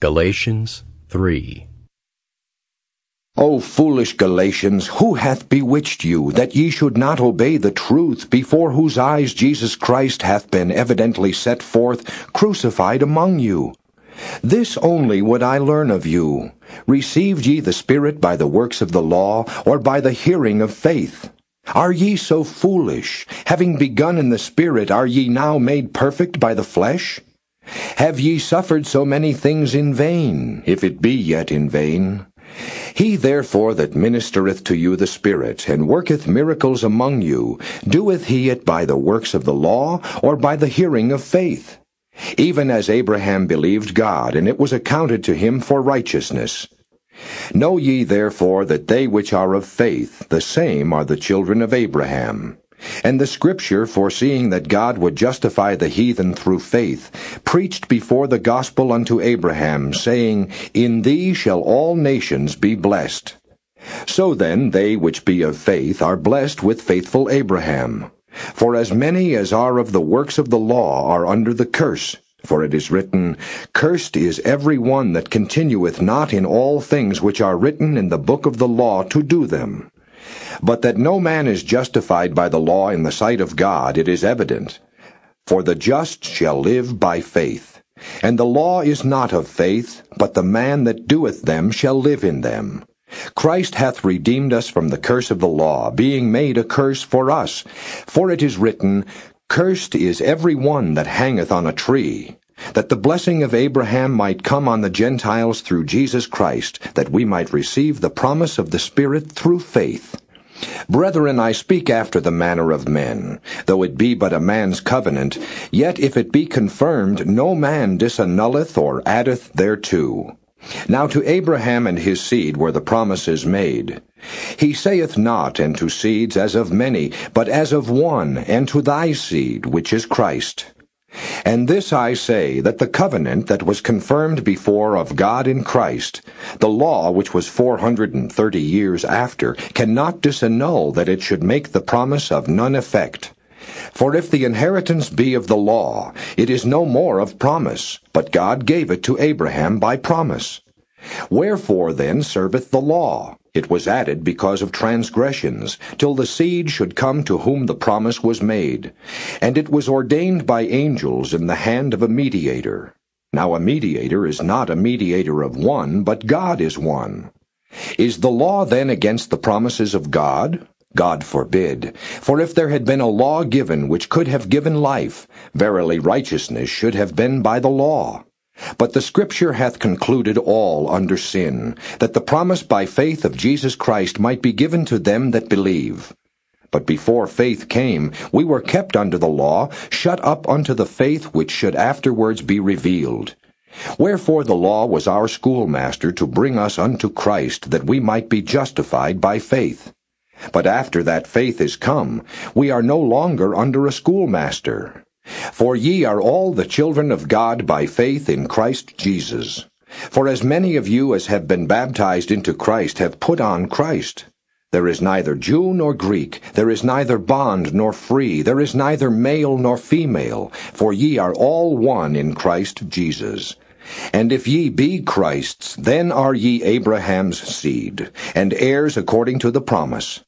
Galatians 3. O foolish Galatians, who hath bewitched you, that ye should not obey the truth, before whose eyes Jesus Christ hath been evidently set forth, crucified among you? This only would I learn of you. Received ye the Spirit by the works of the law, or by the hearing of faith? Are ye so foolish? Having begun in the Spirit, are ye now made perfect by the flesh? Have ye suffered so many things in vain, if it be yet in vain? He therefore that ministereth to you the Spirit, and worketh miracles among you, doeth he it by the works of the law, or by the hearing of faith? Even as Abraham believed God, and it was accounted to him for righteousness. Know ye therefore that they which are of faith, the same are the children of Abraham. And the Scripture, foreseeing that God would justify the heathen through faith, preached before the gospel unto Abraham, saying, In thee shall all nations be blessed. So then they which be of faith are blessed with faithful Abraham. For as many as are of the works of the law are under the curse. For it is written, Cursed is every one that continueth not in all things which are written in the book of the law to do them. But that no man is justified by the law in the sight of God, it is evident. For the just shall live by faith. And the law is not of faith, but the man that doeth them shall live in them. Christ hath redeemed us from the curse of the law, being made a curse for us. For it is written, Cursed is every one that hangeth on a tree, that the blessing of Abraham might come on the Gentiles through Jesus Christ, that we might receive the promise of the Spirit through faith. Brethren, I speak after the manner of men. Though it be but a man's covenant, yet if it be confirmed, no man disannulleth or addeth thereto. Now to Abraham and his seed were the promises made. He saith not, and to seeds as of many, but as of one, and to thy seed, which is Christ. And this I say, that the covenant that was confirmed before of God in Christ, the law which was four hundred and thirty years after, cannot disannul that it should make the promise of none effect. For if the inheritance be of the law, it is no more of promise, but God gave it to Abraham by promise. Wherefore then serveth the law? It was added because of transgressions, till the seed should come to whom the promise was made. And it was ordained by angels in the hand of a mediator. Now a mediator is not a mediator of one, but God is one. Is the law then against the promises of God? God forbid. For if there had been a law given which could have given life, verily righteousness should have been by the law. But the Scripture hath concluded all under sin, that the promise by faith of Jesus Christ might be given to them that believe. But before faith came, we were kept under the law, shut up unto the faith which should afterwards be revealed. Wherefore the law was our schoolmaster to bring us unto Christ, that we might be justified by faith. But after that faith is come, we are no longer under a schoolmaster. For ye are all the children of God by faith in Christ Jesus. For as many of you as have been baptized into Christ have put on Christ. There is neither Jew nor Greek, there is neither bond nor free, there is neither male nor female, for ye are all one in Christ Jesus. And if ye be Christ's, then are ye Abraham's seed, and heirs according to the promise.